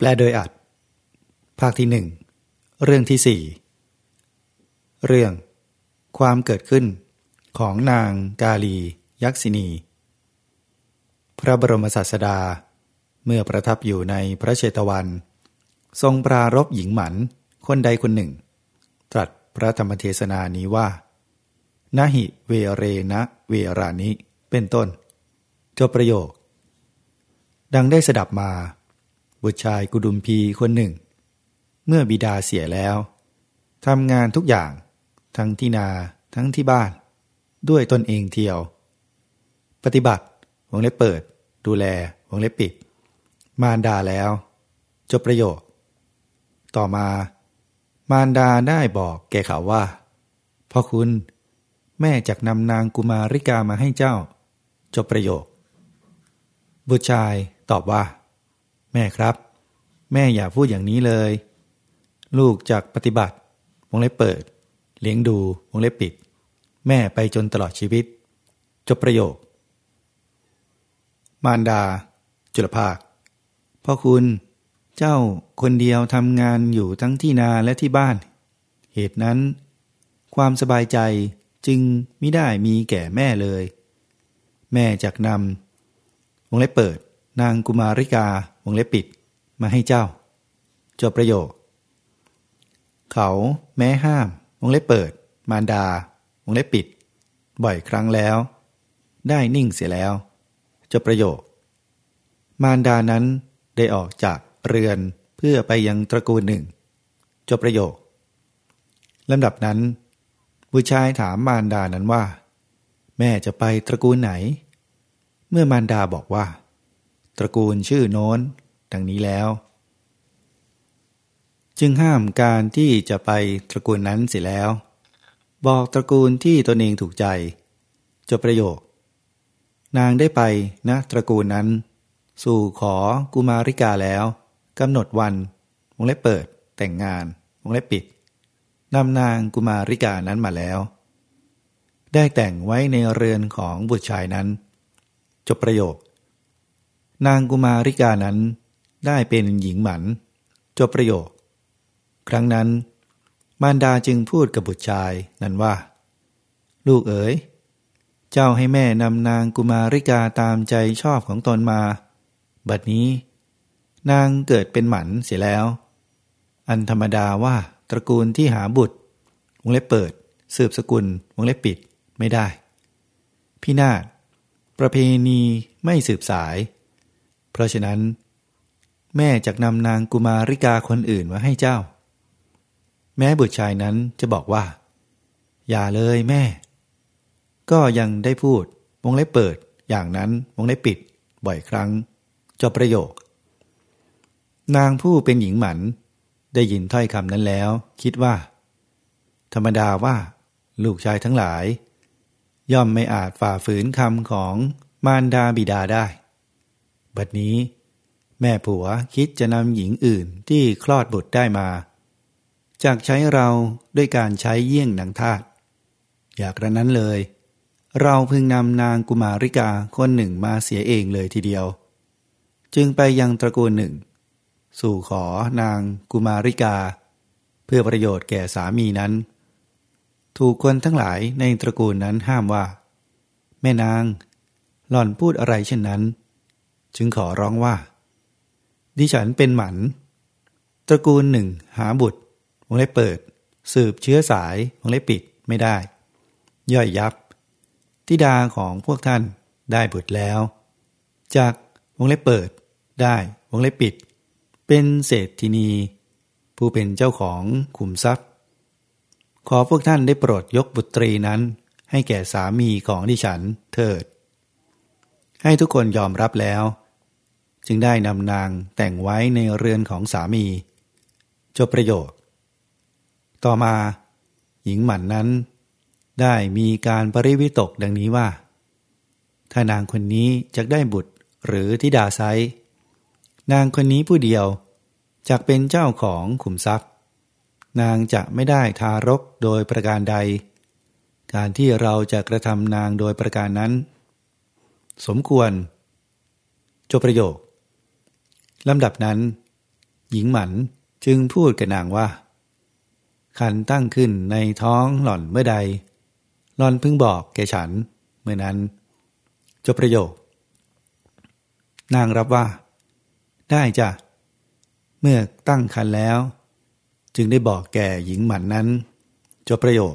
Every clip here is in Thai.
แปลโดยอัด ภาคที่หนึ่งเรื่องที่สี่เรื่อง ความเกิดขึ้นของนางกาลี ยักษินี พระบรมศาสดา เมื่อประทับอยู่ในพระเชตวัน ทรงปรารบหญิงหมันคนใดคนหนึ่ง ตรัสพระธรรมเทศนานี้ว่านาหิเวเรนะเวรานิเป็นต้น จบประโยค ดังได้สดับมา บุตรชายกุดุมพีคนหนึ่ง เมื่อบิดาเสียแล้วทำงานทุกอย่าง ทั้งที่นาทั้งที่บ้าน ด้วยตนเองเที่ยว ปฏิบัติวงเล็บเปิด ดูแลวงเล็บปิด มารดาแล้ว จบประโยค ต่อมา มารดาได้บอกแก่เขาว่าพ่อคุณ แม่จักนำนางกุมาริกามาให้เจ้า จบประโยค บุตรชายตอบว่า แม่ครับ แม่อย่าพูดอย่างนี้เลย ลูกจากปฏิบัติ วงเล็บเปิด เลี้ยงดู วงเล็บปิด แม่ไปจนตลอดชีวิต จบประโยค มารดา จุลภาค พ่อคุณเจ้าคนเดียวทำงานอยู่ทั้งที่นาและที่บ้าน เหตุนั้น ความสบายใจจึงไม่ได้มีแก่แม่เลย แม่จากนำวงเล็บเปิด นางกุมาริกา วงเล็บปิดมาให้เจ้า จบประโยค เขาแม้ห้าม วงเล็บเปิด มารดา วงเล็บปิด บ่อยครั้งแล้ว ได้นิ่งเสียแล้ว จบประโยค มารดานั้นได้ออกจากเรือนเพื่อไปยังตระกูลหนึ่ง จบประโยคลำดับนั้นผู้ชายถามมารดานั้นว่า แม่จะไปตระกูลไหน เมื่อมารดาบอกว่า ตระกูลชื่อโน้น ดังนี้แล้ว จึงห้ามการที่จะไปตระกูลนั้นเสียแล้ว บอกตระกูลที่ตนเองถูกใจ จบประโยค นางได้ไปนะตระกูลนั้น สู่ขอกุมาริกาแล้วกำหนดวันวงเล็บเปิด แต่งงานวงเล็บปิดนำนางกุมาริกานั้นมาแล้ว ได้แต่งไว้ในเรือนของบุตรชายนั้น จบประโยค นางกุมาริกานั้นได้เป็นหญิงหมัน จบประโยค ครั้งนั้น มารดาจึงพูดกับบุตรชายนั้นว่า ลูกเอ๋ย เจ้าให้แม่นำนางกุมาริกาตามใจชอบของตนมา บัดนี้ นางเกิดเป็นหมันเสียแล้ว อันธรรมดาว่าตระกูลที่หาบุตรวงเล็บเปิด สืบสกุลวงเล็บปิดไม่ได้ พี่นาฏประเพณีไม่สืบสาย เพราะฉะนั้น แม่จะนำนางกุมาริกาคนอื่นมาให้เจ้า แม้บุตรชายนั้นจะบอกว่า อย่าเลยแม่ ก็ยังได้พูดวงเล็บเปิดอย่างนั้นวงเล็บปิด บ่อยครั้งจบประโยค นางผู้เป็นหญิงหมัน ได้ยินถ้อยคำนั้นแล้ว คิดว่า ธรรมดาว่า ลูกชายทั้งหลาย ย่อมไม่อาจฝ่าฝืนคำของมารดาบิดาได้ บัดนี้ แม่ผัวคิดจะนำหญิงอื่นที่คลอดบุตรได้มา จากใช้เราด้วยการใช้เยี่ยงนางทาตอยากระนั้นเลย เราพึงนำนางกุมาริกาคนหนึ่งมาเสียเองเลยทีเดียว จึงไปยังตระกูลหนึ่ง สู่ขอนางกุมาริกา เพื่อประโยชน์แก่สามีนั้น ถูกคนทั้งหลายในตระกูลนั้นห้ามว่า แม่นางหล่อนพูดอะไรเช่นนั้น จึงขอร้องว่า ดิฉันเป็นหมัน ตระกูลหนึ่งหาบุตรวงเล็บเปิด สืบเชื้อสายวงเล็บปิดไม่ได้ ย่อยยับทิดาของพวกท่านได้บุตรแล้ว จากวงเล็บเปิดได้วงเล็บปิด เป็นเศรษฐินี ผู้เป็นเจ้าของขุมทรัพย์ ขอพวกท่านได้โปรดยกบุตรีนั้นให้แก่สามีของดิฉันเถิด ให้ทุกคนยอมรับแล้ว จึงได้นำนางแต่งไว้ในเรือนของสามี จบประโยชน์ต่อมา หญิงหมันนั้น ได้มีการปริวิตกดังนี้ว่า ถ้านางคนนี้จะได้บุตรหรือทิดาไซนางคนนี้ผู้เดียวจะเป็นเจ้าของขุมทรัพย์ นางจะไม่ได้ทารกโดยประการใด การที่เราจะกระทำนางโดยประการนั้น สมควร จบประโยค ลำดับนั้น หญิงหมันจึงพูดกับนางว่าคันตั้งขึ้นในท้องหล่อนเมื่อใด หล่อนเพิ่งบอกแกฉันเมื่อนั้น จบประโยค นางรับว่า ได้จ้ะ เมื่อตั้งคันแล้ว จึงได้บอกแก่หญิงหมันนั้น จบประโยค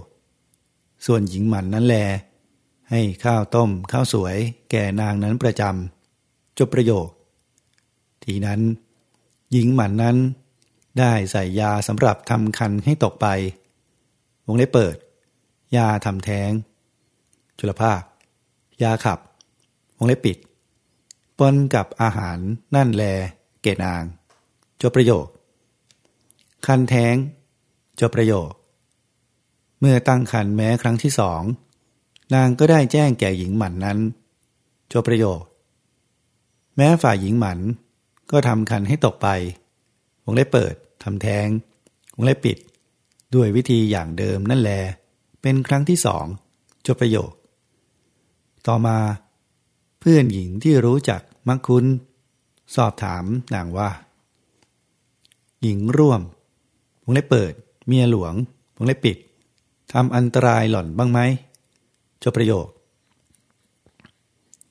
ส่วนหญิงหมันนั้นแล ให้ข้าวต้มข้าวสวย แก่นางนั้นประจำจบประโยค ทีนั้น หญิงหมันนั้น ได้ใส่ยาสำหรับทำคันให้ตกไป วงเล็บเปิด ยาทำแท้ง จุลภาค ยาขับ วงเล็บปิดปนกับอาหารนั่นแล เกนาง จบประโยค คันแท้ง จบประโยค เมื่อตั้งคันแม้ครั้งที่สอง นางก็ได้แจ้งแก่หญิงหมันนั้น จบประโยค แม้ฝ่ายหญิงหมัน ก็ทำคันให้ตกไป วงเล็บเปิดทำแท้ง วงเล็บปิด ด้วยวิธีอย่างเดิมนั่นแล เป็นครั้งที่สองจบประโยค ต่อมา เพื่อนหญิงที่รู้จักมักคุ้น สอบถามนางว่า หญิงร่วม วงเล็บเปิด เมียหลวง วงเล็บปิดทำอันตรายหล่อนบ้างไหมจบประโยค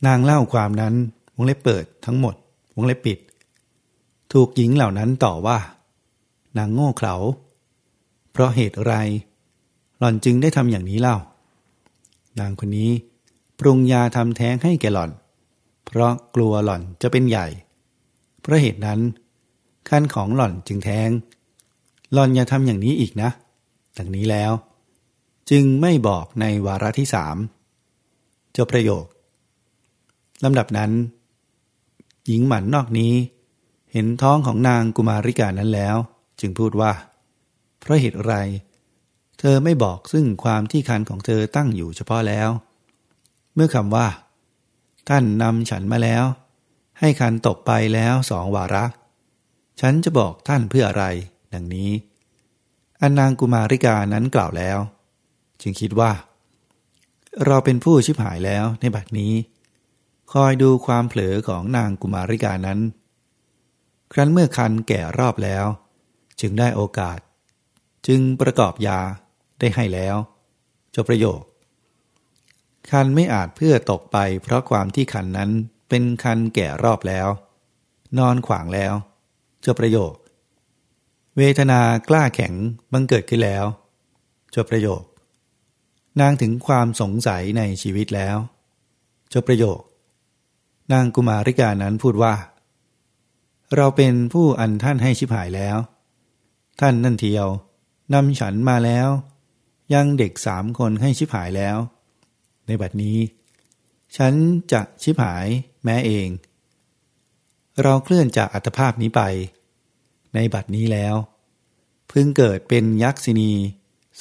นางเล่าความนั้น วงเล็บเปิดทั้งหมด วงเล็บปิด ถูกหญิงเหล่านั้นต่อว่า นางโง่เขลา เพราะเหตุไร หล่อนจึงได้ทำอย่างนี้เล่า นางคนนี้ปรุงยาทำแท้งให้แกหล่อน เพราะกลัวหล่อนจะเป็นใหญ่ เพราะเหตุนั้นขั้นของหล่อนจึงแท้ง หล่อนอย่าทำอย่างนี้อีกนะ ดังนี้แล้ว จึงไม่บอกในวาระที่สามเจบประโยคลำดับนั้น หญิงหมันนอกนี้ เห็นท้องของนางกุมาริกานั้นแล้ว จึงพูดว่า เพราะเหตุไร เธอไม่บอกซึ่งความที่คันของเธอตั้งอยู่เฉพาะแล้ว เมื่อคำว่า ท่านนำฉันมาแล้ว ให้คันตกไปแล้วสองวาระ ฉันจะบอกท่านเพื่ออะไร ดังนี้ อันนางกุมาริกานั้นกล่าวแล้ว จึงคิดว่า เราเป็นผู้ชิบหายแล้วในบัดนี้ คอยดูความเผลอของนางกุมาริกานั้น ครั้นเมื่อคันแก่รอบแล้ว จึงได้โอกาส จึงประกอบยาได้ให้แล้วจบประโยค คันไม่อาจเพื่อตกไป เพราะความที่คันนั้นเป็นคันแก่รอบแล้ว นอนขวางแล้วจบประโยค เวทนากล้าแข็งบังเกิดขึ้นแล้วจบประโยค นางถึงความสงสัยในชีวิตแล้วจบประโยค นางกุมาริกานั้นพูดว่า เราเป็นผู้อันท่านให้ชิบหายแล้ว ท่านนั่นเทียวนำฉันมาแล้ว ยังเด็กสามคนให้ชิบหายแล้ว ในบัดนี้ ฉันจะชิบหายแม้เอง เราเคลื่อนจากอัตภาพนี้ไป ในบัดนี้แล้ว พึงเกิดเป็นยักษินี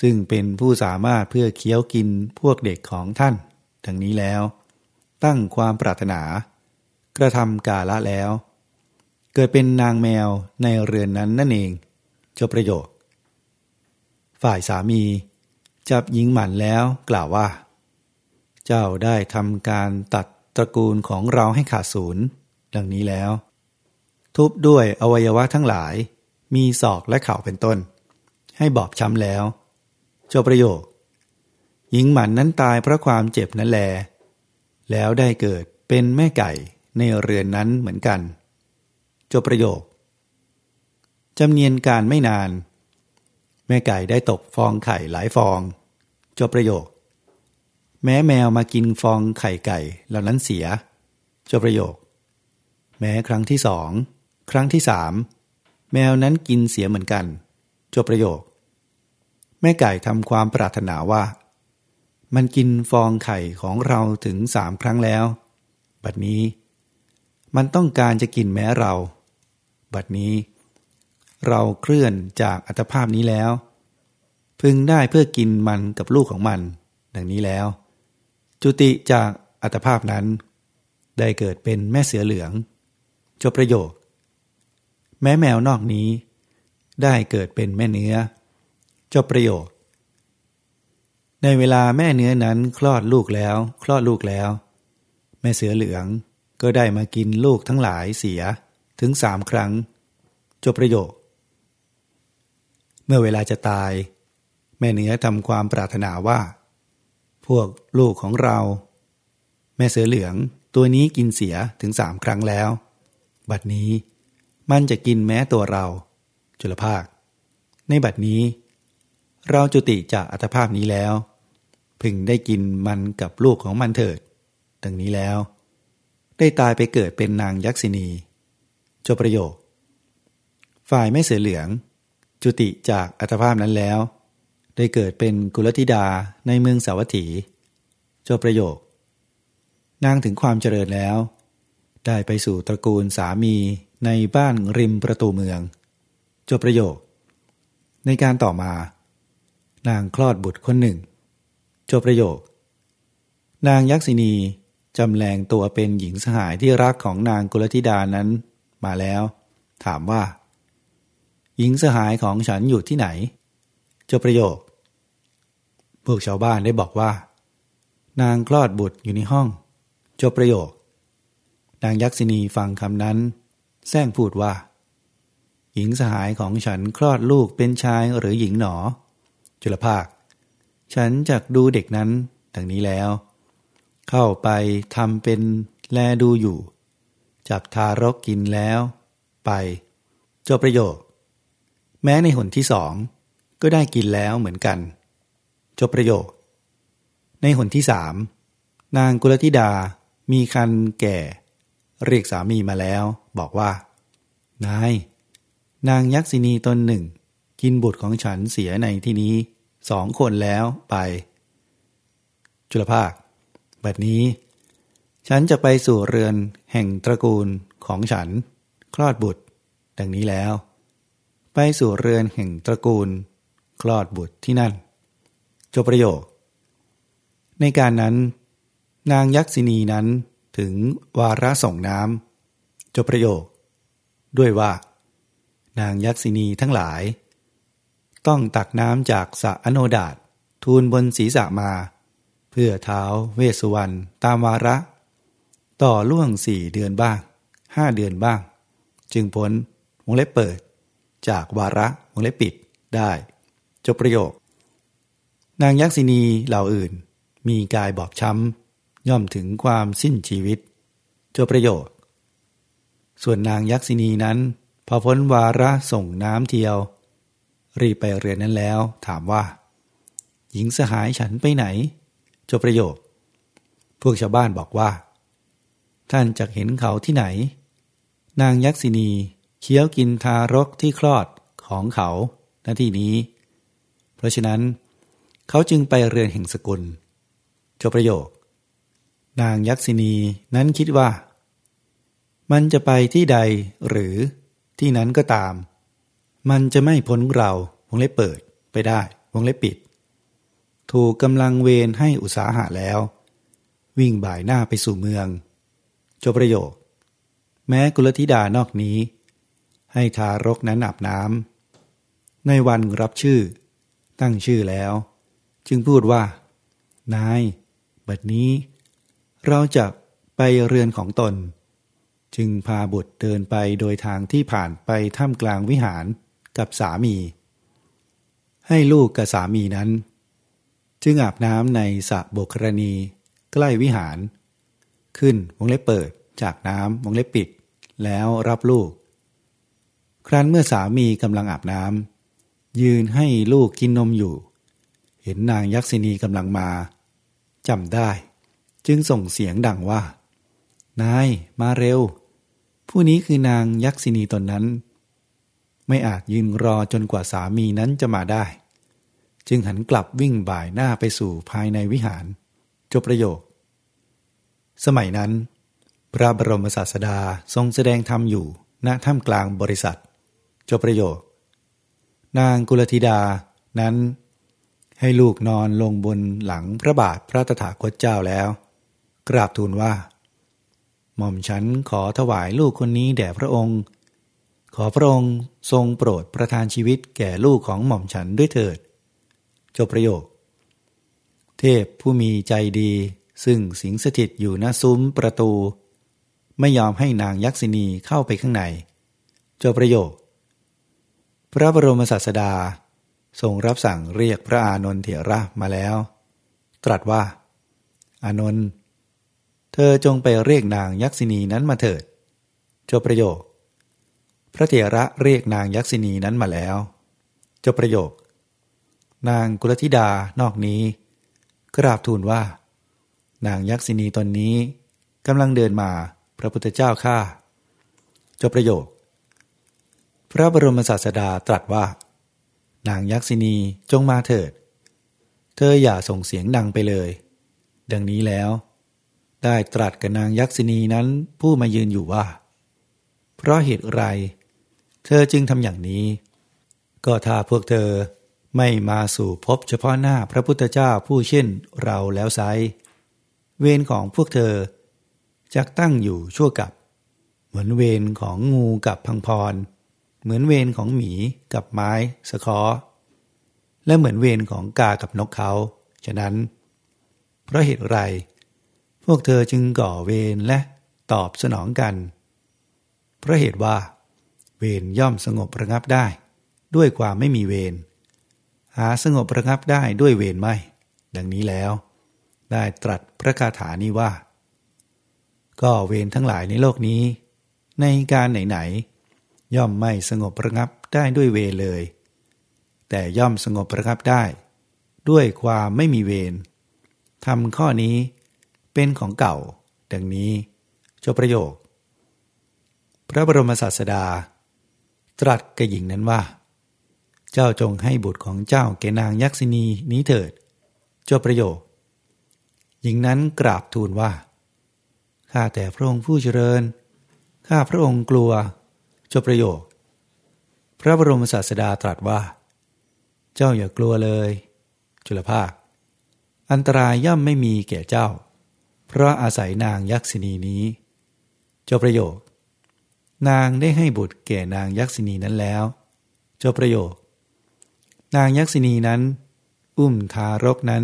ซึ่งเป็นผู้สามารถเพื่อเคี้ยวกินพวกเด็กของท่านดังนี้แล้ว ตั้งความปรารถนา กระทำกาละแล้ว เกิดเป็นนางแมวในเรือนนั้นนั่นเองจบประโยค ฝ่ายสามี จับหญิงหมันแล้วกล่าวว่า เจ้าได้ทำการตัดตระกูลของเราให้ขาดศูนย์ดังนี้แล้ว ทุบด้วยอวัยวะทั้งหลาย มีศอกและเข่าเป็นต้น ให้บอบช้ำแล้วจบประโยค หญิงหมันนั้นตายเพราะความเจ็บนั่นแล แล้วได้เกิดเป็นแม่ไก่ในเรือนนั้นเหมือนกัน จบประโยคจำเนียนการไม่นาน แม่ไก่ได้ตกฟองไข่หลายฟอง จบประโยค แม้แมวมากินฟองไข่ไก่เหล่านั้นเสีย จบประโยค แม้ครั้งที่สอง ครั้งที่สามแมวนั้นกินเสียเหมือนกัน จบประโยค แม่ไก่ทำความปรารถนาว่า มันกินฟองไข่ของเราถึงสามครั้งแล้ว บัดนี้ มันต้องการจะกินแม้เรา บัดนี้ เราเคลื่อนจากอัตภาพนี้แล้ว พึงได้เพื่อกินมันกับลูกของมัน ดังนี้แล้ว จุติจากอัตภาพนั้น ได้เกิดเป็นแม่เสือเหลือง จบประโยค แม้แมวนอกนี้ ได้เกิดเป็นแม่เนื้อ จบประโยค ในเวลาแม่เนื้อนั้นคลอดลูกแล้ว คลอดลูกแล้ว แม่เสือเหลืองก็ได้มากินลูกทั้งหลายเสีย ถึงสามครั้ง จบประโยค เมื่อเวลาจะตาย แม่เนื้อทำความปรารถนาว่า พวกลูกของเรา แม่เสือเหลืองตัวนี้กินเสียถึงสามครั้งแล้ว บัดนี้มันจะกินแม้ตัวเรา จุลภาค ในบัดนี้ เราจุติจากอัตภาพนี้แล้ว พึงได้กินมันกับลูกของมันเถิดดังนี้แล้ว ได้ตายไปเกิดเป็นนางยักษินี จบประโยค ฝ่ายแม่เสือเหลือง จุติจากอัตภาพนั้นแล้ว ได้เกิดเป็นกุลธิดาในเมืองสาวัตถี จบประโยค นางถึงความเจริญแล้ว ได้ไปสู่ตระกูลสามีในบ้านริมประตูเมือง จบประโยค ในการต่อมา นางคลอดบุตรคนหนึ่ง จบประโยค นางยักษินีจำแรงตัวเป็นหญิงสหายที่รักของนางกุลธิดานั้น มาแล้ว ถามว่า หญิงสหายของฉันอยู่ที่ไหน เจบประโยค พวกชาวบ้านได้บอกว่า นางคลอดบุตรอยู่ในห้องจบประโยค นางยักษินีฟังคำนั้น แซงพูดว่า หญิงสหายของฉันคลอดลูกเป็นชายหรือหญิงหนอ จุลภาค ฉันจักดูเด็กนั้นดังนี้แล้ว เข้าไปทำเป็นแลดูอยู่ จับทารกกินแล้ว ไป จบประโยค แม้ในหนที่สองก็ได้กินแล้วเหมือนกัน จบประโยค ในหนที่สามนางกุลธิดามีคันแก่ เรียกสามีมาแล้ว บอกว่า นาย นางยักษินีตนหนึ่ง กินบุตรของฉันเสียในที่นี้สองคนแล้วไป จุลภาค บัดนี้ ฉันจะไปสู่เรือน แห่งตระกูลของฉัน คลอดบุตร ดังนี้แล้ว ไปสู่เรือนแห่งตระกูล คลอดบุตรที่นั่น จบประโยค ในการนั้น นางยักษินีนั้นถึงวาระส่งน้ำจบประโยค ด้วยว่า นางยักษินีทั้งหลาย ต้องตักน้ำจากสะอโนดาตทูลบนศีรษะมา เพื่อเท้าเวสสุวรรณตามวาระ ต่อล่วงสี่เดือนบ้างห้าเดือนบ้าง จึงพ้นวงเล็บเปิด จากวาระวงเล็บปิดได้จบประโยค นางยักษินีเหล่าอื่น มีกายบอบช้ำ ย่อมถึงความสิ้นชีวิตจบประโยชน์ส่วนนางยักษินีนั้น พอพ้นวาระส่งน้ำเทียว รีบไปเรือนนั้นแล้วถามว่า หญิงสหายฉันไปไหนจบประโยชน์พวกชาวบ้านบอกว่า ท่านจะเห็นเขาที่ไหน นางยักษินีเคี้ยวกินทารกที่คลอดของเขาณที่นี้ เพราะฉะนั้น เขาจึงไปเรือนแห่งสกุลจบประโยค นางยักษินีนั้นคิดว่า มันจะไปที่ใดหรือที่นั้นก็ตาม มันจะไม่พ้นเราวงเล็บเปิดไปได้วงเล็บปิด ถูกกำลังเวรให้อุตสาหะแล้ว วิ่งบ่ายหน้าไปสู่เมือง จบประโยค แม้กุลธิดานอกนี้ ให้ทารกนั้นอาบน้ำในวันรับชื่อ ตั้งชื่อแล้ว จึงพูดว่า นาย บัดนี้ เราจะไปเรือนของตน จึงพาบุตรเดินไปโดยทางที่ผ่านไปท่ามกลางวิหารกับสามี ให้ลูกกับสามีนั้น จึงอาบน้ำในสระโบกรณี ใกล้วิหาร ขึ้นวงเล็บเปิดจากน้ำวงเล็บปิด แล้วรับลูก ครั้นเมื่อสามีกำลังอาบน้ำยืนให้ลูกกินนมอยู่ เห็นนางยักษินีกำลังมาจำได้ จึงส่งเสียงดังว่า นายมาเร็ว ผู้นี้คือนางยักษินีตนนั้น ไม่อาจยืนรอจนกว่าสามีนั้นจะมาได้ จึงหันกลับวิ่งบ่ายหน้าไปสู่ภายในวิหาร จบประโยค สมัยนั้น พระบรมศาสดาทรงแสดงธรรมอยู่ณถ้ำกลางบริษัท จบประโยค นางกุลธิดานั้น ให้ลูกนอนลงบนหลังพระบาทพระตถาคตเจ้าแล้ว กราบทูลว่า หม่อมฉันขอถวายลูกคนนี้แด่พระองค์ ขอพระองค์ทรงโปรดประทานชีวิตแก่ลูกของหม่อมฉันด้วยเถิด จบประโยค เทพผู้มีใจดี ซึ่งสิงสถิตอยู่หน้าซุ้มประตู ไม่ยอมให้นางยักษินีเข้าไปข้างในจบประโยค พระบรมศาสดา ทรงรับสั่งเรียกพระอานนทเถระมาแล้ว ตรัสว่า อานนท์เธอจงไปเรียกนางยักษินีนั้นมาเถิดจบประโยค พระเถระเรียกนางยักษินีนั้นมาแล้วจบประโยค นางกุลธิดานอกนี้กราบทูลว่า นางยักษินีตนนี้กำลังเดินมาพระพุทธเจ้าข้าจบประโยค พระบรมศาสดาตรัสว่า นางยักษินีจงมาเถิด เธออย่าส่งเสียงดังไปเลย ดังนี้แล้ว ได้ตรัสกับนางยักษินีนั้นผู้มายืนอยู่ว่า เพราะเหตุไร เธอจึงทำอย่างนี้ ก็ถ้าพวกเธอไม่มาสู่พบเฉพาะหน้าพระพุทธเจ้าผู้เช่นเราแล้วไซ เวรของพวกเธอจักตั้งอยู่ชั่วกับ เหมือนเวรของงูกับพังพร เหมือนเวรของหมีกับไม้สะคอและเหมือนเวรของกากับนกเขา ฉะนั้น เพราะเหตุไร พวกเธอจึงก่อเวรและตอบสนองกัน เพราะเหตุว่า เวรย่อมสงบระงับได้ ด้วยความไม่มีเวรหาสงบระงับได้ด้วยเวรไม่ ดังนี้แล้ว ได้ตรัสพระคาถานี้ว่า ก็เวรทั้งหลายในโลกนี้ ในการไหนๆย่อมไม่สงบระงับได้ด้วยเวรเลย แต่ย่อมสงบระงับได้ ด้วยความไม่มีเวรทำข้อนี้เป็นของเก่า ดังนี้จบประโยค พระบรมศาสดา ตรัสกับหญิงนั้นว่า เจ้าจงให้บุตรของเจ้าแกนางยักษินีนี้เถิดจบประโยค หญิงนั้นกราบทูลว่า ข้าแต่พระองค์ผู้เจริญ ข้าพระองค์กลัว จบประโยค พระบรมศาสดาตรัสว่า เจ้าอย่ากลัวเลย จุลภาค อันตรายย่อมไม่มีแก่เจ้า เพราะอาศัยนางยักษินีนี้ จบประโยค นางได้ให้บุตรแก่นางยักษินีนั้นแล้ว จบประโยค นางยักษินีนั้น อุ้มทารกนั้น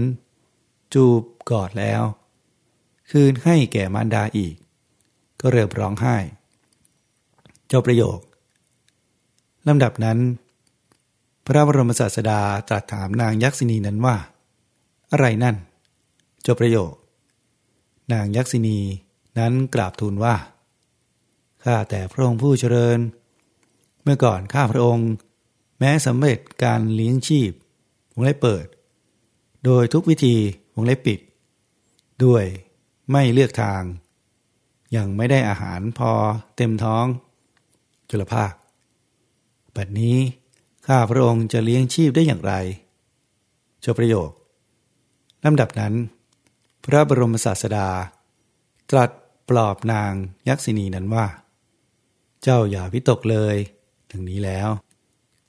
จูบกอดแล้ว คืนให้แก่มารดาอีก ก็เริ่มร้องไห้ เจ้าประโยคลำดับนั้น พระบรมศาสดาตรัสถามนางยักษินีนั้นว่า อะไรนั่น เจ้าประโยค นางยักษินีนั้นกราบทูลว่าข้าแต่พระองค์ผู้เจริญ เมื่อก่อนข้าพระองค์ แม้สำเร็จการเลี้ยงชีพวงเล็บเปิด โดยทุกวิธี วงเล็บปิด ด้วยไม่เลือกทาง ยังไม่ได้อาหารพอเต็มท้อง จุลภาค บัดนี้ข้าพระองค์จะเลี้ยงชีพได้อย่างไรจบประโยคลำดับนั้น พระบรมศาสดา ตรัสปลอบนางยักษินีนั้นว่า เจ้าอย่าวิตกเลยดังนี้แล้ว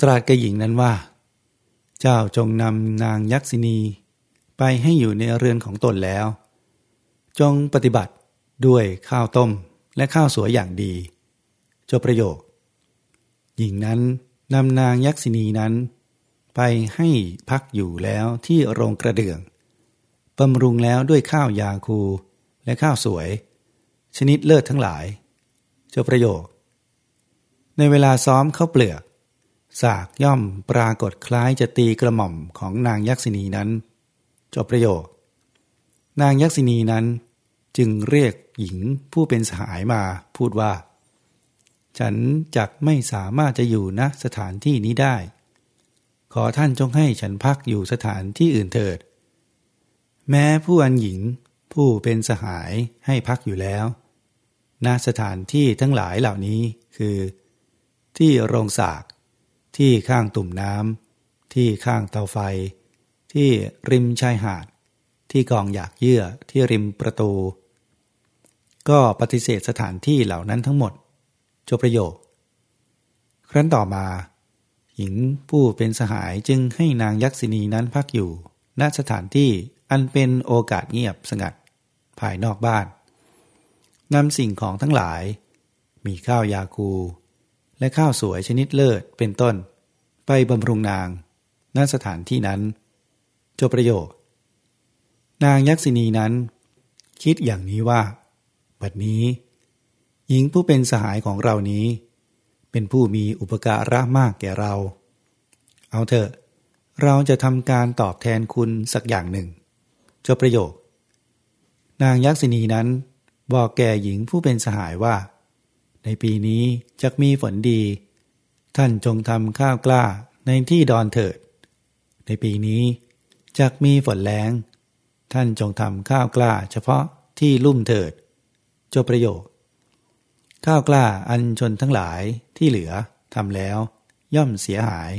ตรัสกับหญิงนั้นว่า เจ้าจงนำนางยักษินี ไปให้อยู่ในเรือนของตนแล้ว จงปฏิบัติด้วยข้าวต้มและข้าวสวยอย่างดี จบประโยค หญิงนั้นนำนางยักษินีนั้น ไปให้พักอยู่แล้วที่โรงกระเดื่องบำรุงแล้วด้วยข้าวยาคูและข้าวสวย ชนิดเลิศทั้งหลาย จบประโยค ในเวลาซ้อมเข้าเปลือก สากย่อมปรากฏคล้ายจะตีกระหม่อมของนางยักษินีนั้น จบประโยค นางยักษินีนั้น จึงเรียกหญิงผู้เป็นสหายมาพูดว่า ฉันจักไม่สามารถจะอยู่ณสถานที่นี้ได้ ขอท่านจงให้ฉันพักอยู่สถานที่อื่นเถิด แม้ผู้อันหญิงผู้เป็นสหายให้พักอยู่แล้วณสถานที่ทั้งหลายเหล่านี้คือ ที่โรงสาก ที่ข้างตุ่มน้ำที่ข้างเตาไฟ ที่ริมชายหาด ที่กองอยากเยื่อที่ริมประตู ก็ปฏิเสธสถานที่เหล่านั้นทั้งหมด จบประโยค ครั้นต่อมา หญิงผู้เป็นสหายจึงให้นางยักษินีนั้นพักอยู่ ณสถานที่อันเป็นโอกาสเงียบสงัด ภายนอกบ้านนำสิ่งของทั้งหลาย มีข้าวยาคู และข้าวสวยชนิดเลิศเป็นต้น ไปบำรุงนางณสถานที่นั้น จบประโยค นางยักษินีนั้น คิดอย่างนี้ว่า บัดนี้ หญิงผู้เป็นสหายของเรานี้ เป็นผู้มีอุปการะมากแก่เรา เอาเถอะ เราจะทำการตอบแทนคุณสักอย่างหนึ่ง จบประโยค นางยักษินีนั้น บอกแก่หญิงผู้เป็นสหายว่า ในปีนี้จะมีฝนดี ท่านจงทำข้าวกล้าในที่ดอนเถิด ในปีนี้ จะมีฝนแรงท่านจงทำข้าวกล้าเฉพาะที่ลุ่มเถิด จบประโยค ข้าวกล้าอันชนทั้งหลายที่เหลือทำแล้ว ย่อมเสียหาย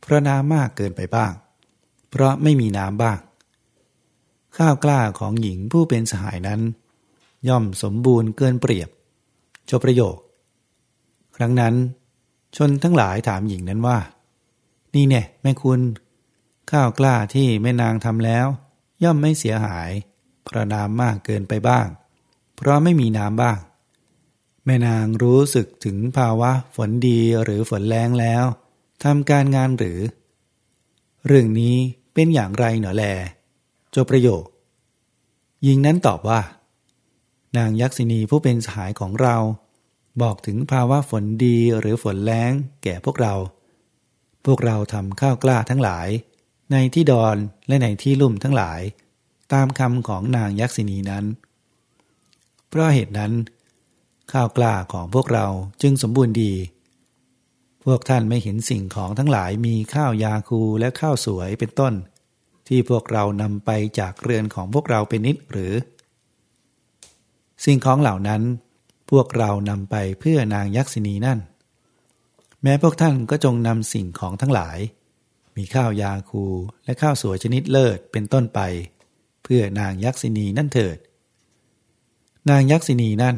เพราะน้ำมากเกินไปบ้าง เพราะไม่มีน้ำบ้าง ข้าวกล้าของหญิงผู้เป็นสหายนั้น ย่อมสมบูรณ์เกินเปรียบ จบประโยค ครั้งนั้น ชนทั้งหลายถามหญิงนั้นว่า นี่เนี่ยแม่คุณ ข้าวกล้าที่แม่นางทำแล้ว ย่อมไม่เสียหายเพราะน้ำมากเกินไปบ้าง เพราะไม่มีน้ำบ้าง แม่นางรู้สึกถึงภาวะฝนดีหรือฝนแรงแล้วทำการงานหรือ เรื่องนี้เป็นอย่างไรหนอแลจบประโยคหญิงนั้นตอบว่า นางยักษินีผู้เป็นสหายของเรา บอกถึงภาวะฝนดีหรือฝนแรงแก่พวกเรา พวกเราทำข้าวกล้าทั้งหลาย ในที่ดอนและในที่ลุ่มทั้งหลาย ตามคำของนางยักษินีนั้น เพราะเหตุนั้น ข้าวกล้าของพวกเราจึงสมบูรณ์ดี พวกท่านไม่เห็นสิ่งของทั้งหลายมีข้าวยาคูและข้าวสวยเป็นต้น ที่พวกเรานำไปจากเรือนของพวกเราเป็นนิดหรือ สิ่งของเหล่านั้นพวกเรานำไปเพื่อนางยักษินีนั่น แม้พวกท่านก็จงนำสิ่งของทั้งหลาย มีข้าวยาคูและข้าวสวยชนิดเลิศเป็นต้นไป เพื่อนางยักษินีนั่นเถิด นางยักษินีนั่น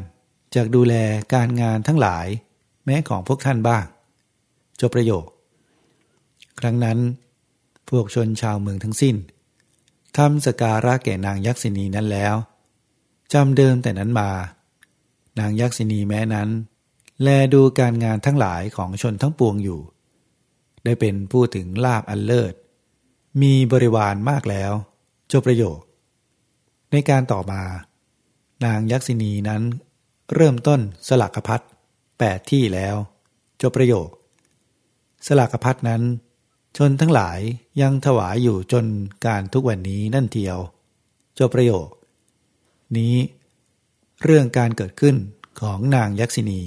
จะดูแลการงานทั้งหลาย แม้ของพวกท่านบ้าง จบประโยค ครั้งนั้น พวกชนชาวเมืองทั้งสิ้นทำสการะแก่นางยักษินีนั้นแล้วจำเดิมแต่นั้นมา นางยักษินีแม้นั้น แลดูการงานทั้งหลายของชนทั้งปวงอยู่ ได้เป็นผู้ถึงลาบอันเลิศ มีบริวารมากแล้ว จบประโยค ในการต่อมา นางยักษินีนั้น เริ่มต้นสลักพัดแปดที่แล้ว จบประโยค สลักพัดนั้น ชนทั้งหลายยังถวายอยู่จนการทุกวันนี้นั่นเทียว จบประโยค นี้ เรื่องการเกิดขึ้นของนางยักษินี